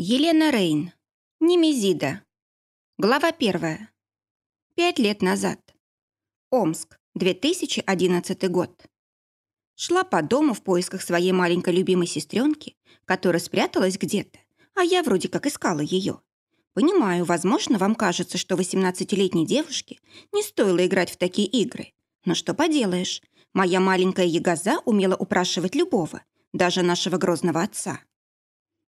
Елена Рейн. Немезида. Глава первая. Пять лет назад. Омск, 2011 год. Шла по дому в поисках своей маленькой любимой сестренки, которая спряталась где-то, а я вроде как искала ее. Понимаю, возможно, вам кажется, что 18-летней девушке не стоило играть в такие игры. Но что поделаешь, моя маленькая ягоза умела упрашивать любого, даже нашего грозного отца.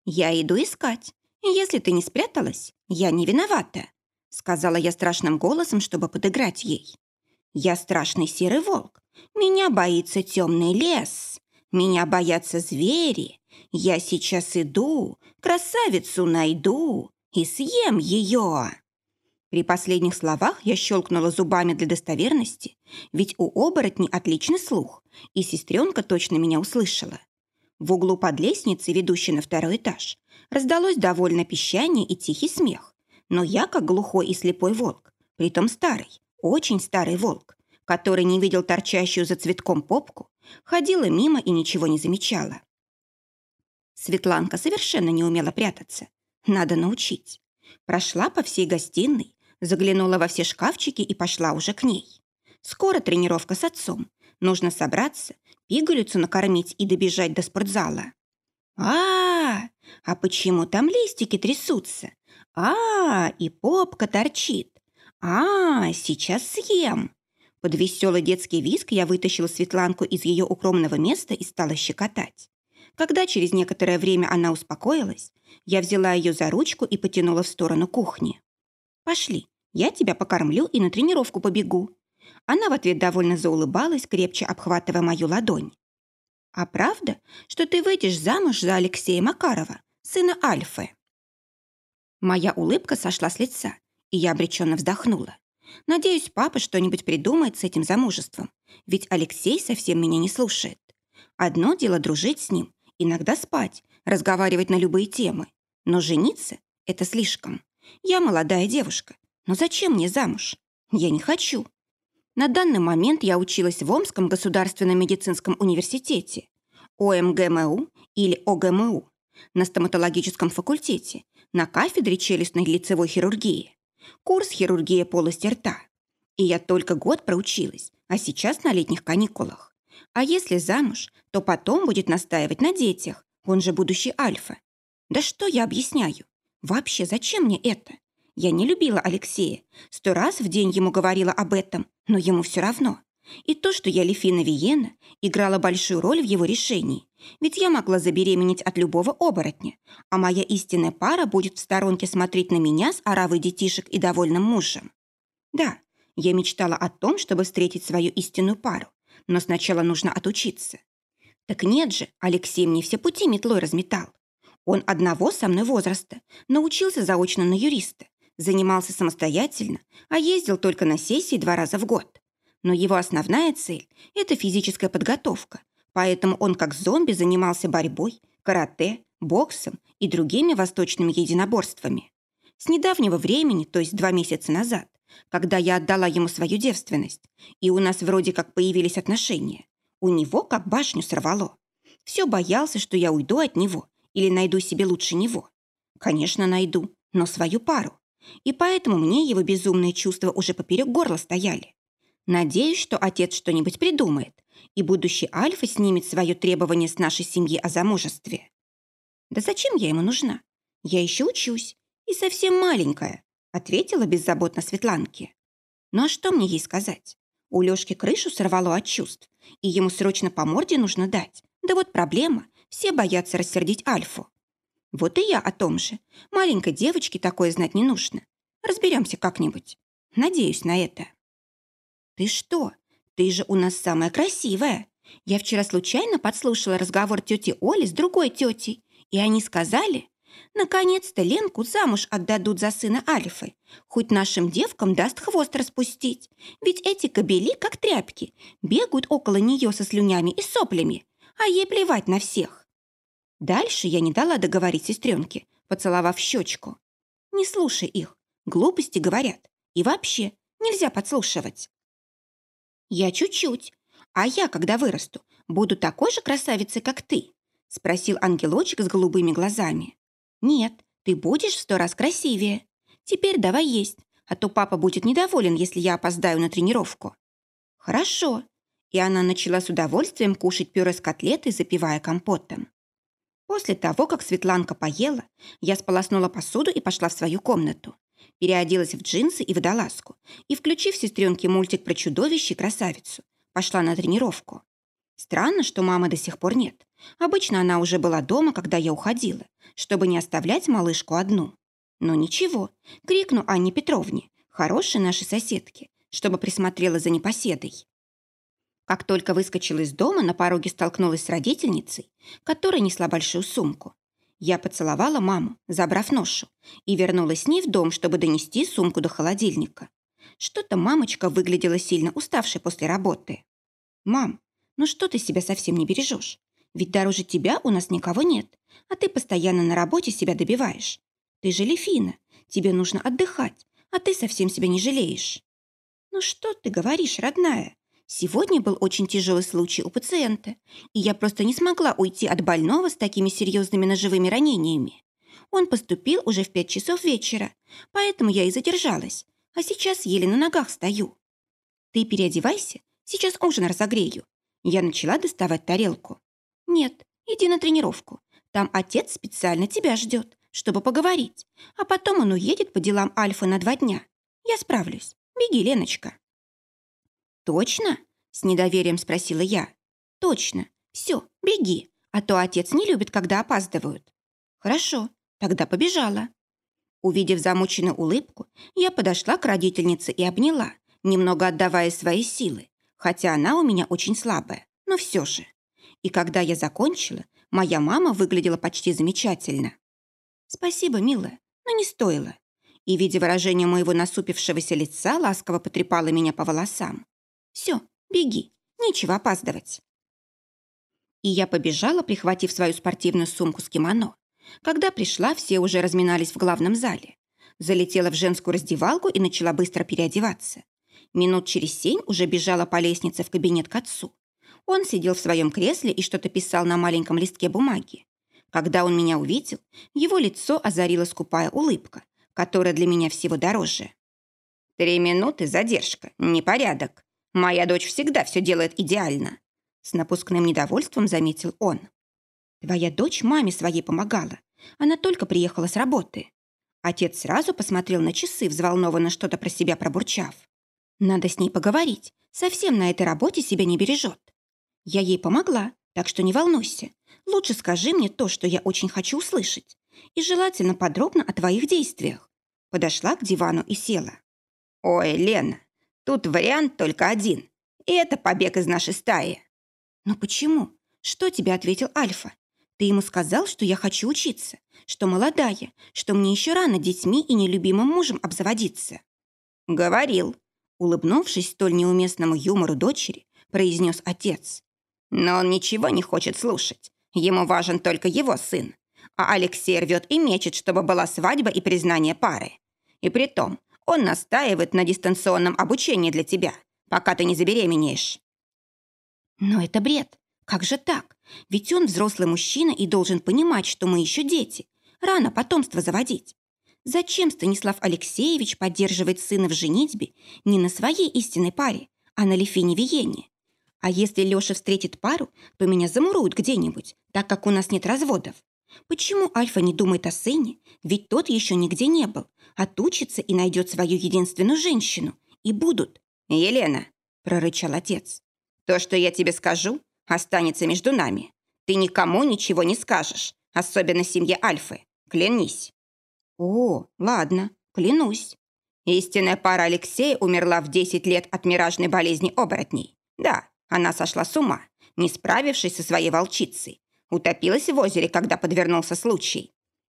«Я иду искать. Если ты не спряталась, я не виновата», сказала я страшным голосом, чтобы подыграть ей. «Я страшный серый волк. Меня боится темный лес. Меня боятся звери. Я сейчас иду, красавицу найду и съем ее». При последних словах я щелкнула зубами для достоверности, ведь у оборотней отличный слух, и сестренка точно меня услышала. В углу под лестницей, ведущей на второй этаж, раздалось довольно пищание и тихий смех. Но я, как глухой и слепой волк, притом старый, очень старый волк, который не видел торчащую за цветком попку, ходила мимо и ничего не замечала. Светланка совершенно не умела прятаться. Надо научить. Прошла по всей гостиной, заглянула во все шкафчики и пошла уже к ней. Скоро тренировка с отцом. Нужно собраться пигалицу накормить и добежать до спортзала. А, -а, а почему там листики трясутся? а, и попка торчит. а, -а сейчас съем. Под веселый детский визг я вытащила Светланку из ее укромного места и стала щекотать. Когда через некоторое время она успокоилась, я взяла ее за ручку и потянула в сторону кухни. «Пошли, я тебя покормлю и на тренировку побегу. Она в ответ довольно заулыбалась, крепче обхватывая мою ладонь. «А правда, что ты выйдешь замуж за Алексея Макарова, сына Альфы?» Моя улыбка сошла с лица, и я обреченно вздохнула. Надеюсь, папа что-нибудь придумает с этим замужеством, ведь Алексей совсем меня не слушает. Одно дело дружить с ним, иногда спать, разговаривать на любые темы. Но жениться — это слишком. Я молодая девушка, но зачем мне замуж? Я не хочу. На данный момент я училась в Омском государственном медицинском университете, ОМГМУ или ОГМУ, на стоматологическом факультете, на кафедре челюстной лицевой хирургии, курс хирургия полости рта. И я только год проучилась, а сейчас на летних каникулах. А если замуж, то потом будет настаивать на детях, он же будущий альфа. Да что я объясняю? Вообще, зачем мне это? Я не любила Алексея. Сто раз в день ему говорила об этом, но ему все равно. И то, что я Лефина Виена, играла большую роль в его решении. Ведь я могла забеременеть от любого оборотня, а моя истинная пара будет в сторонке смотреть на меня с оравой детишек и довольным мужем. Да, я мечтала о том, чтобы встретить свою истинную пару, но сначала нужно отучиться. Так нет же, Алексей мне все пути метлой разметал. Он одного со мной возраста, научился заочно на юриста, занимался самостоятельно, а ездил только на сессии два раза в год. Но его основная цель – это физическая подготовка, поэтому он как зомби занимался борьбой, карате, боксом и другими восточными единоборствами. С недавнего времени, то есть два месяца назад, когда я отдала ему свою девственность, и у нас вроде как появились отношения, у него как башню сорвало. Все боялся, что я уйду от него или найду себе лучше него. Конечно, найду, но свою пару. И поэтому мне его безумные чувства уже поперек горла стояли. Надеюсь, что отец что-нибудь придумает, и будущий Альфа снимет свое требование с нашей семьи о замужестве. Да зачем я ему нужна? Я еще учусь и совсем маленькая, ответила беззаботно Светланке. Ну а что мне ей сказать? У Лёшки крышу сорвало от чувств, и ему срочно по морде нужно дать. Да вот проблема, все боятся рассердить Альфу. Вот и я о том же. Маленькой девочке такое знать не нужно. Разберемся как-нибудь. Надеюсь на это. Ты что? Ты же у нас самая красивая. Я вчера случайно подслушала разговор тети Оли с другой тетей, и они сказали, наконец-то Ленку замуж отдадут за сына Альфы. Хоть нашим девкам даст хвост распустить. Ведь эти кобели, как тряпки, бегают около нее со слюнями и соплями, а ей плевать на всех. Дальше я не дала договорить сестренке, поцеловав щечку. Не слушай их, глупости говорят. И вообще, нельзя подслушивать. Я чуть-чуть. А я, когда вырасту, буду такой же красавицей, как ты? Спросил ангелочек с голубыми глазами. Нет, Ты будешь в сто раз красивее. Теперь давай есть, а то папа будет недоволен, если я опоздаю на тренировку». «Хорошо». И она начала с удовольствием кушать пюре с котлетой, запивая компотом. После того, как Светланка поела, я сполоснула посуду и пошла в свою комнату. Переоделась в джинсы и водолазку и, включив сестренке мультик про чудовище и красавицу, пошла на тренировку. Странно, что мамы до сих пор нет. Обычно она уже была дома, когда я уходила, чтобы не оставлять малышку одну. Но ничего, крикну Анне Петровне, хорошей нашей соседке, чтобы присмотрела за непоседой. Как только выскочила из дома, на пороге столкнулась с родительницей, которая несла большую сумку. Я поцеловала маму, забрав ношу, и вернулась с ней в дом, чтобы донести сумку до холодильника. Что-то мамочка выглядела сильно уставшей после работы. «Мам, ну что ты себя совсем не бережешь? Ведь дороже тебя у нас никого нет, а ты постоянно на работе себя добиваешь. Ты же Лефина, тебе нужно отдыхать, а ты совсем себя не жалеешь». «Ну что ты говоришь, родная? Сегодня был очень тяжелый случай у пациента, и я просто не смогла уйти от больного с такими серьезными ножевыми ранениями. Он поступил уже в пять часов вечера, поэтому я и задержалась, а сейчас еле на ногах стою. Ты переодевайся, сейчас ужин разогрею. Я начала доставать тарелку. Нет, иди на тренировку. Там отец специально тебя ждет, чтобы поговорить, а потом он уедет по делам Альфа на два дня. Я справлюсь. Беги, Леночка. «Точно?» – с недоверием спросила я. «Точно. Все, беги, а то отец не любит, когда опаздывают». «Хорошо, тогда побежала». Увидев замученную улыбку, я подошла к родительнице и обняла, немного отдавая свои силы, хотя она у меня очень слабая, но все же. И когда я закончила, моя мама выглядела почти замечательно. «Спасибо, милая, но не стоило». И, видя выражение моего насупившегося лица, ласково потрепала меня по волосам. Все, беги, нечего опаздывать. И я побежала, прихватив свою спортивную сумку с кимоно. Когда пришла, все уже разминались в главном зале. Залетела в женскую раздевалку и начала быстро переодеваться. Минут через семь уже бежала по лестнице в кабинет к отцу. Он сидел в своем кресле и что-то писал на маленьком листке бумаги. Когда он меня увидел, его лицо озарила скупая улыбка, которая для меня всего дороже. «Три минуты задержка, непорядок», Моя дочь всегда все делает идеально. С напускным недовольством заметил он. Твоя дочь маме своей помогала. Она только приехала с работы. Отец сразу посмотрел на часы, взволнованно что-то про себя пробурчав. Надо с ней поговорить. Совсем на этой работе себя не бережет. Я ей помогла, так что не волнуйся. Лучше скажи мне то, что я очень хочу услышать. И желательно подробно о твоих действиях. Подошла к дивану и села. «Ой, Лена, Тут вариант только один. И это побег из нашей стаи. Но почему? Что тебе ответил Альфа? Ты ему сказал, что я хочу учиться, что молодая, что мне еще рано детьми и нелюбимым мужем обзаводиться. Говорил. Улыбнувшись столь неуместному юмору дочери, произнес отец. Но он ничего не хочет слушать. Ему важен только его сын. А Алексей рвет и мечет, чтобы была свадьба и признание пары. И при том он настаивает на дистанционном обучении для тебя, пока ты не забеременеешь». «Но это бред. Как же так? Ведь он взрослый мужчина и должен понимать, что мы еще дети. Рано потомство заводить. Зачем Станислав Алексеевич поддерживает сына в женитьбе не на своей истинной паре, а на Лефине Виене? А если Леша встретит пару, то меня замуруют где-нибудь, так как у нас нет разводов. Почему Альфа не думает о сыне? Ведь тот еще нигде не был. Отучится и найдет свою единственную женщину. И будут. «Елена», — прорычал отец, «то, что я тебе скажу, останется между нами. Ты никому ничего не скажешь, особенно семье Альфы. Клянись». «О, ладно, клянусь». Истинная пара Алексея умерла в 10 лет от миражной болезни оборотней. Да, она сошла с ума, не справившись со своей волчицей. Утопилась в озере, когда подвернулся случай.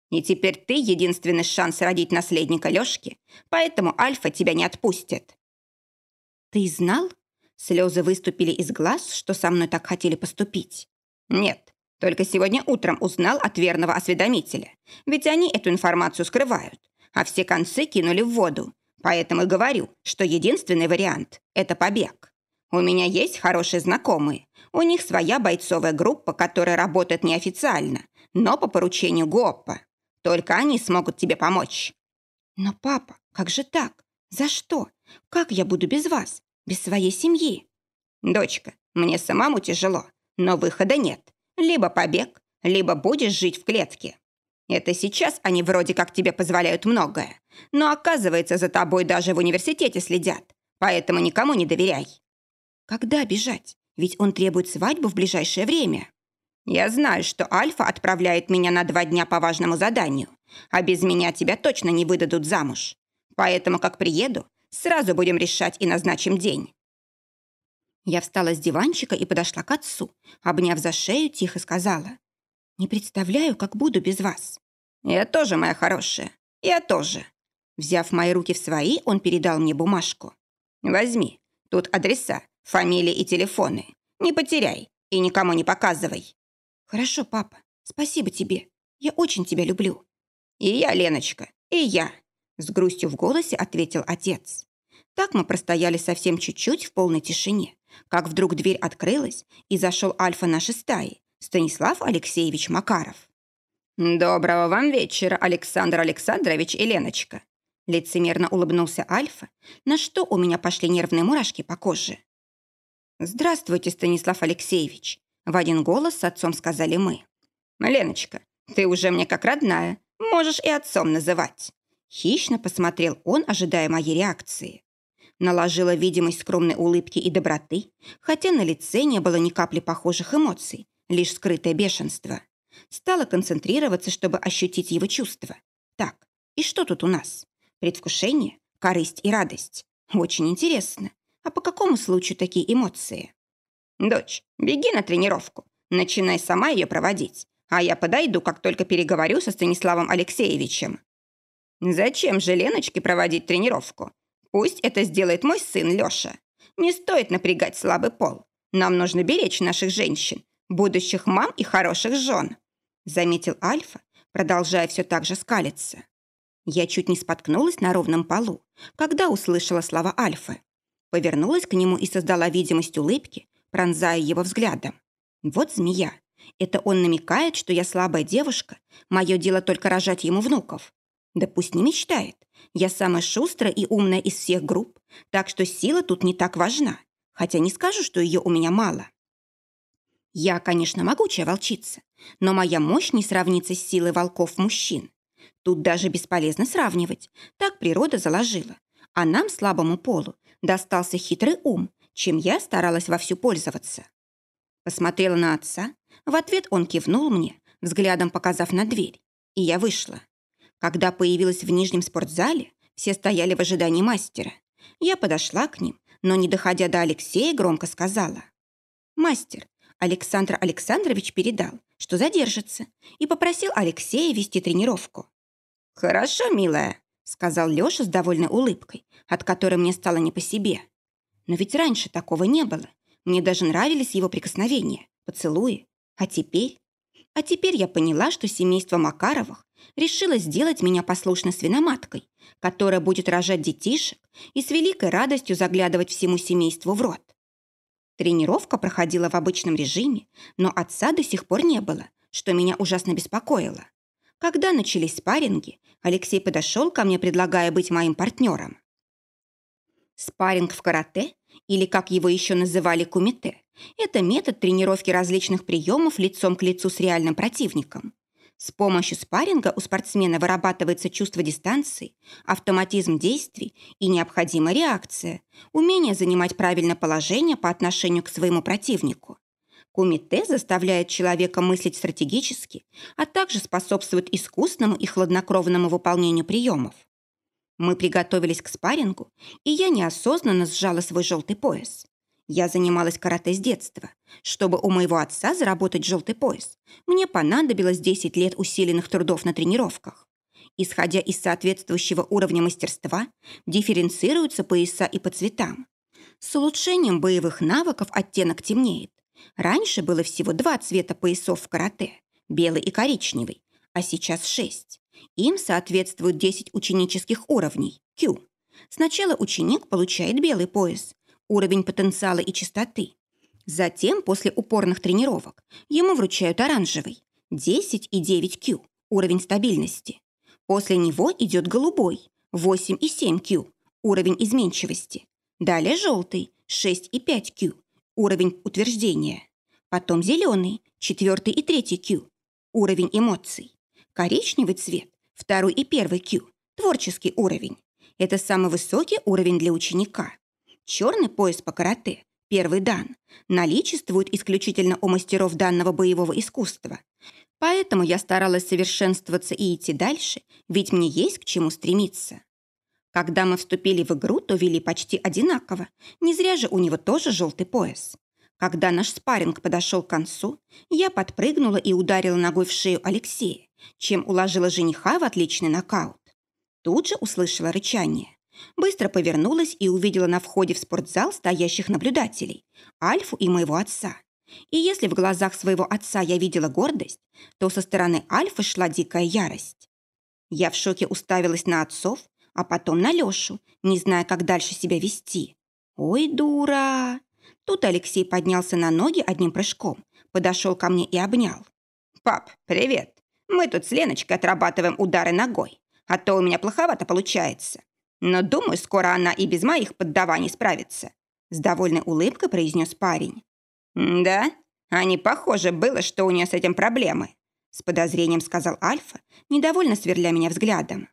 И теперь ты единственный шанс родить наследника Лёшки, поэтому Альфа тебя не отпустит». «Ты знал?» Слезы выступили из глаз, что со мной так хотели поступить. «Нет, только сегодня утром узнал от верного осведомителя. Ведь они эту информацию скрывают, а все концы кинули в воду. Поэтому и говорю, что единственный вариант – это побег. У меня есть хорошие знакомые. У них своя бойцовая группа, которая работает неофициально, но по поручению ГОПа. Только они смогут тебе помочь». «Но, папа, как же так? За что? Как я буду без вас? Без своей семьи?» «Дочка, мне самому тяжело, но выхода нет. Либо побег, либо будешь жить в клетке. Это сейчас они вроде как тебе позволяют многое, но оказывается, за тобой даже в университете следят, поэтому никому не доверяй». «Когда бежать? Ведь он требует свадьбу в ближайшее время». «Я знаю, что Альфа отправляет меня на два дня по важному заданию, а без меня тебя точно не выдадут замуж. Поэтому, как приеду, сразу будем решать и назначим день». Я встала с диванчика и подошла к отцу, обняв за шею, тихо сказала. «Не представляю, как буду без вас». «Я тоже, моя хорошая, я тоже». Взяв мои руки в свои, он передал мне бумажку. «Возьми, тут адреса, фамилии и телефоны. Не потеряй и никому не показывай». «Хорошо, папа, спасибо тебе. Я очень тебя люблю». «И я, Леночка, и я», — с грустью в голосе ответил отец. Так мы простояли совсем чуть-чуть в полной тишине, как вдруг дверь открылась, и зашел Альфа нашей стаи, Станислав Алексеевич Макаров. «Доброго вам вечера, Александр Александрович и Леночка!» Лицемерно улыбнулся Альфа, на что у меня пошли нервные мурашки по коже. «Здравствуйте, Станислав Алексеевич!» В один голос с отцом сказали мы. «Леночка, ты уже мне как родная, можешь и отцом называть!» Хищно посмотрел он, ожидая моей реакции наложила видимость скромной улыбки и доброты, хотя на лице не было ни капли похожих эмоций, лишь скрытое бешенство. Стала концентрироваться, чтобы ощутить его чувства. Так, и что тут у нас? Предвкушение, корысть и радость. Очень интересно. А по какому случаю такие эмоции? Дочь, беги на тренировку. Начинай сама ее проводить. А я подойду, как только переговорю со Станиславом Алексеевичем. Зачем же Леночке проводить тренировку? Пусть это сделает мой сын Лёша. Не стоит напрягать слабый пол. Нам нужно беречь наших женщин, будущих мам и хороших жен», заметил Альфа, продолжая все так же скалиться. Я чуть не споткнулась на ровном полу, когда услышала слова Альфы. Повернулась к нему и создала видимость улыбки, пронзая его взглядом. Вот змея. Это он намекает, что я слабая девушка, мое дело только рожать ему внуков. Да пусть не мечтает. Я самая шустрая и умная из всех групп, так что сила тут не так важна, хотя не скажу, что ее у меня мало. Я, конечно, могучая волчица, но моя мощь не сравнится с силой волков-мужчин. Тут даже бесполезно сравнивать, так природа заложила. А нам, слабому полу, достался хитрый ум, чем я старалась вовсю пользоваться. Посмотрела на отца, в ответ он кивнул мне, взглядом показав на дверь, и я вышла. Когда появилась в нижнем спортзале, все стояли в ожидании мастера. Я подошла к ним, но, не доходя до Алексея, громко сказала. «Мастер, Александр Александрович передал, что задержится, и попросил Алексея вести тренировку». «Хорошо, милая», — сказал Лёша с довольной улыбкой, от которой мне стало не по себе. Но ведь раньше такого не было. Мне даже нравились его прикосновения, поцелуи. А теперь... А теперь я поняла, что семейство Макаровых решила сделать меня послушной свиноматкой, которая будет рожать детишек и с великой радостью заглядывать всему семейству в рот. Тренировка проходила в обычном режиме, но отца до сих пор не было, что меня ужасно беспокоило. Когда начались спарринги, Алексей подошел ко мне, предлагая быть моим партнером. Спарринг в карате, или как его еще называли кумите, это метод тренировки различных приемов лицом к лицу с реальным противником. С помощью спарринга у спортсмена вырабатывается чувство дистанции, автоматизм действий и необходимая реакция, умение занимать правильное положение по отношению к своему противнику. Кумите заставляет человека мыслить стратегически, а также способствует искусному и хладнокровному выполнению приемов. Мы приготовились к спаррингу, и я неосознанно сжала свой желтый пояс. Я занималась карате с детства. Чтобы у моего отца заработать желтый пояс, мне понадобилось 10 лет усиленных трудов на тренировках. Исходя из соответствующего уровня мастерства, дифференцируются пояса и по цветам. С улучшением боевых навыков оттенок темнеет. Раньше было всего два цвета поясов в карате – белый и коричневый, а сейчас шесть. Им соответствуют 10 ученических уровней – Q. Сначала ученик получает белый пояс, уровень потенциала и чистоты. Затем, после упорных тренировок, ему вручают оранжевый 10 и 9 Q уровень стабильности. После него идет голубой, 8,7Q, уровень изменчивости. Далее желтый, 6,5Q, уровень утверждения. Потом зеленый, четвертый и третий Q, уровень эмоций. Коричневый цвет, второй и первый Q, творческий уровень. Это самый высокий уровень для ученика. Черный пояс по карате, первый дан, наличествует исключительно у мастеров данного боевого искусства. Поэтому я старалась совершенствоваться и идти дальше, ведь мне есть к чему стремиться. Когда мы вступили в игру, то вели почти одинаково. Не зря же у него тоже желтый пояс. Когда наш спарринг подошел к концу, я подпрыгнула и ударила ногой в шею Алексея, чем уложила жениха в отличный нокаут. Тут же услышала рычание. Быстро повернулась и увидела на входе в спортзал стоящих наблюдателей, Альфу и моего отца. И если в глазах своего отца я видела гордость, то со стороны Альфы шла дикая ярость. Я в шоке уставилась на отцов, а потом на Лешу, не зная, как дальше себя вести. «Ой, дура!» Тут Алексей поднялся на ноги одним прыжком, подошел ко мне и обнял. «Пап, привет! Мы тут с Леночкой отрабатываем удары ногой, а то у меня плоховато получается. Но думаю, скоро она и без моих поддаваний справится», с довольной улыбкой произнес парень. «Да? А не похоже было, что у нее с этим проблемы», с подозрением сказал Альфа, недовольно сверля меня взглядом.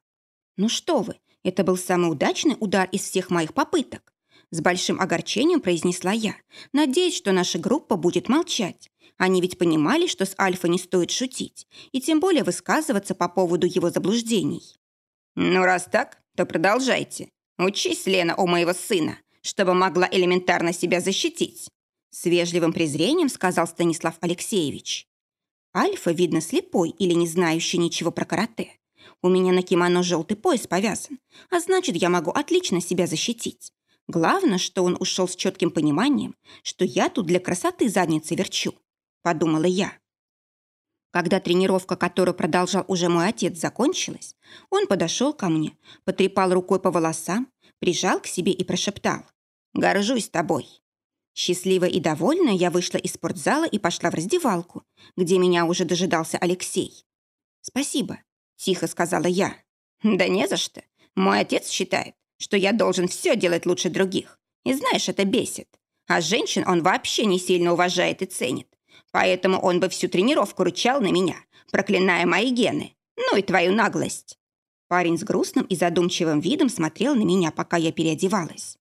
«Ну что вы, это был самый удачный удар из всех моих попыток. С большим огорчением произнесла я, надеясь, что наша группа будет молчать. Они ведь понимали, что с Альфа не стоит шутить, и тем более высказываться по поводу его заблуждений. «Ну, раз так, то продолжайте. Учись, Лена, у моего сына, чтобы могла элементарно себя защитить», с вежливым презрением сказал Станислав Алексеевич. Альфа, видно, слепой или не знающий ничего про карате. У меня на кимоно желтый пояс повязан, а значит, я могу отлично себя защитить. Главное, что он ушел с четким пониманием, что я тут для красоты задницы верчу, подумала я. Когда тренировка, которую продолжал уже мой отец, закончилась, он подошел ко мне, потрепал рукой по волосам, прижал к себе и прошептал «Горжусь тобой». Счастливая и довольная я вышла из спортзала и пошла в раздевалку, где меня уже дожидался Алексей. «Спасибо», — тихо сказала я. «Да не за что. Мой отец считает, что я должен все делать лучше других. И знаешь, это бесит. А женщин он вообще не сильно уважает и ценит. Поэтому он бы всю тренировку рычал на меня, проклиная мои гены. Ну и твою наглость. Парень с грустным и задумчивым видом смотрел на меня, пока я переодевалась.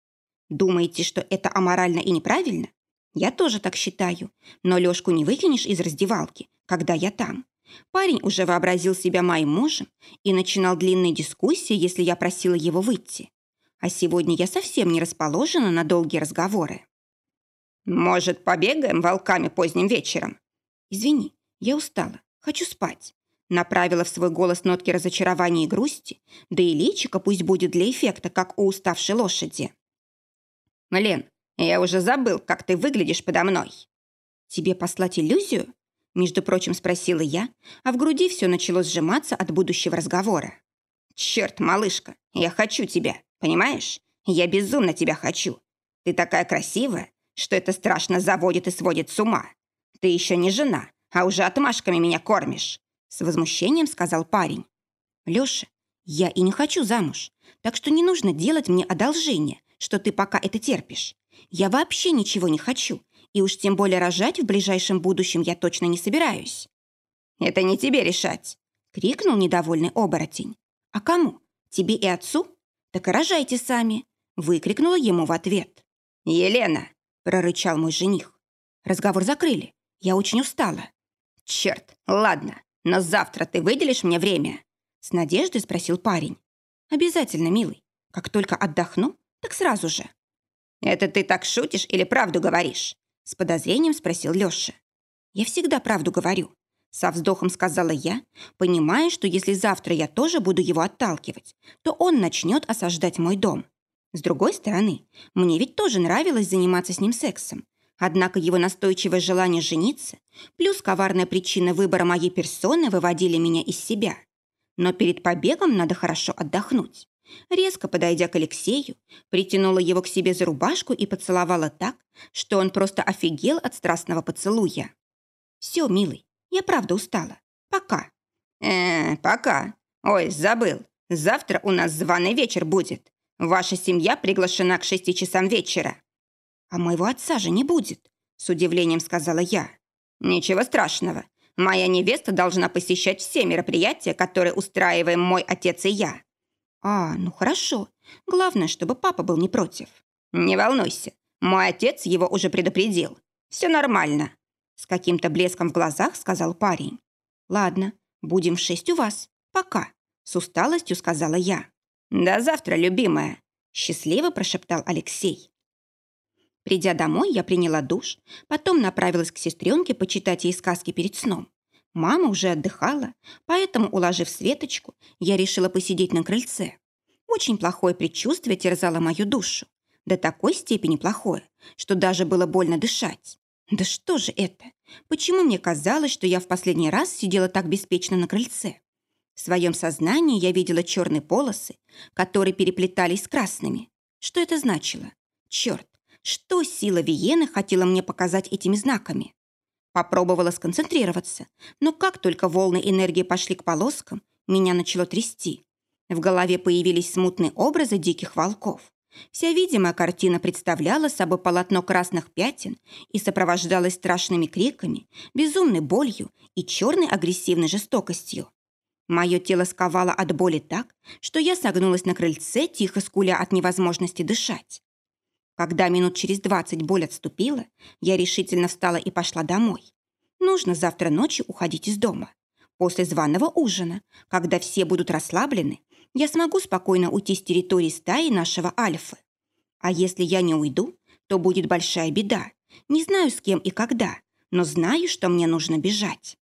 Думаете, что это аморально и неправильно? Я тоже так считаю. Но Лёшку не выкинешь из раздевалки, когда я там. Парень уже вообразил себя моим мужем и начинал длинные дискуссии, если я просила его выйти а сегодня я совсем не расположена на долгие разговоры. «Может, побегаем волками поздним вечером?» «Извини, я устала, хочу спать». Направила в свой голос нотки разочарования и грусти, да и личико пусть будет для эффекта, как у уставшей лошади. «Лен, я уже забыл, как ты выглядишь подо мной». «Тебе послать иллюзию?» Между прочим, спросила я, а в груди все начало сжиматься от будущего разговора. «Черт, малышка, я хочу тебя. Понимаешь? Я безумно тебя хочу. Ты такая красивая, что это страшно заводит и сводит с ума. Ты еще не жена, а уже отмашками меня кормишь», с возмущением сказал парень. «Леша, я и не хочу замуж, так что не нужно делать мне одолжение, что ты пока это терпишь. Я вообще ничего не хочу, и уж тем более рожать в ближайшем будущем я точно не собираюсь». «Это не тебе решать», — крикнул недовольный оборотень. «А кому? Тебе и отцу?» «Так и рожайте сами!» — выкрикнула ему в ответ. «Елена!» — прорычал мой жених. Разговор закрыли. Я очень устала. «Черт, ладно, но завтра ты выделишь мне время?» С надеждой спросил парень. «Обязательно, милый. Как только отдохну, так сразу же». «Это ты так шутишь или правду говоришь?» С подозрением спросил Лёша. «Я всегда правду говорю. Со вздохом сказала я, понимая, что если завтра я тоже буду его отталкивать, то он начнет осаждать мой дом. С другой стороны, мне ведь тоже нравилось заниматься с ним сексом. Однако его настойчивое желание жениться, плюс коварная причина выбора моей персоны выводили меня из себя. Но перед побегом надо хорошо отдохнуть. Резко подойдя к Алексею, притянула его к себе за рубашку и поцеловала так, что он просто офигел от страстного поцелуя. «Все, милый, я правда устала. Пока. «Э, пока. Ой, забыл. Завтра у нас званый вечер будет. Ваша семья приглашена к шести часам вечера». «А моего отца же не будет», — с удивлением сказала я. «Ничего страшного. Моя невеста должна посещать все мероприятия, которые устраиваем мой отец и я». «А, ну хорошо. Главное, чтобы папа был не против». «Не волнуйся. Мой отец его уже предупредил. Все нормально», — с каким-то блеском в глазах сказал парень. «Ладно, будем в шесть у вас. Пока», — с усталостью сказала я. «До завтра, любимая», — счастливо прошептал Алексей. Придя домой, я приняла душ, потом направилась к сестренке почитать ей сказки перед сном. Мама уже отдыхала, поэтому, уложив Светочку, я решила посидеть на крыльце. Очень плохое предчувствие терзало мою душу. До такой степени плохое, что даже было больно дышать. Да что же это? Почему мне казалось, что я в последний раз сидела так беспечно на крыльце? В своем сознании я видела черные полосы, которые переплетались с красными. Что это значило? Черт, что сила Виены хотела мне показать этими знаками? Попробовала сконцентрироваться, но как только волны энергии пошли к полоскам, меня начало трясти. В голове появились смутные образы диких волков. Вся видимая картина представляла собой полотно красных пятен и сопровождалась страшными криками, безумной болью и черной агрессивной жестокостью. Мое тело сковало от боли так, что я согнулась на крыльце, тихо скуля от невозможности дышать. Когда минут через двадцать боль отступила, я решительно встала и пошла домой. Нужно завтра ночью уходить из дома. После званого ужина, когда все будут расслаблены, я смогу спокойно уйти с территории стаи нашего Альфы. А если я не уйду, то будет большая беда. Не знаю, с кем и когда, но знаю, что мне нужно бежать.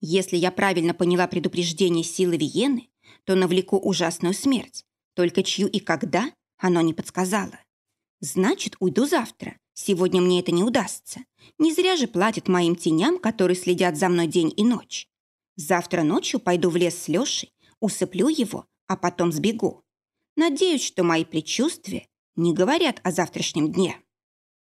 Если я правильно поняла предупреждение силы Виены, то навлеку ужасную смерть, только чью и когда оно не подсказало. Значит, уйду завтра. Сегодня мне это не удастся. Не зря же платят моим теням, которые следят за мной день и ночь. Завтра ночью пойду в лес с Лешей усыплю его, а потом сбегу. Надеюсь, что мои предчувствия не говорят о завтрашнем дне.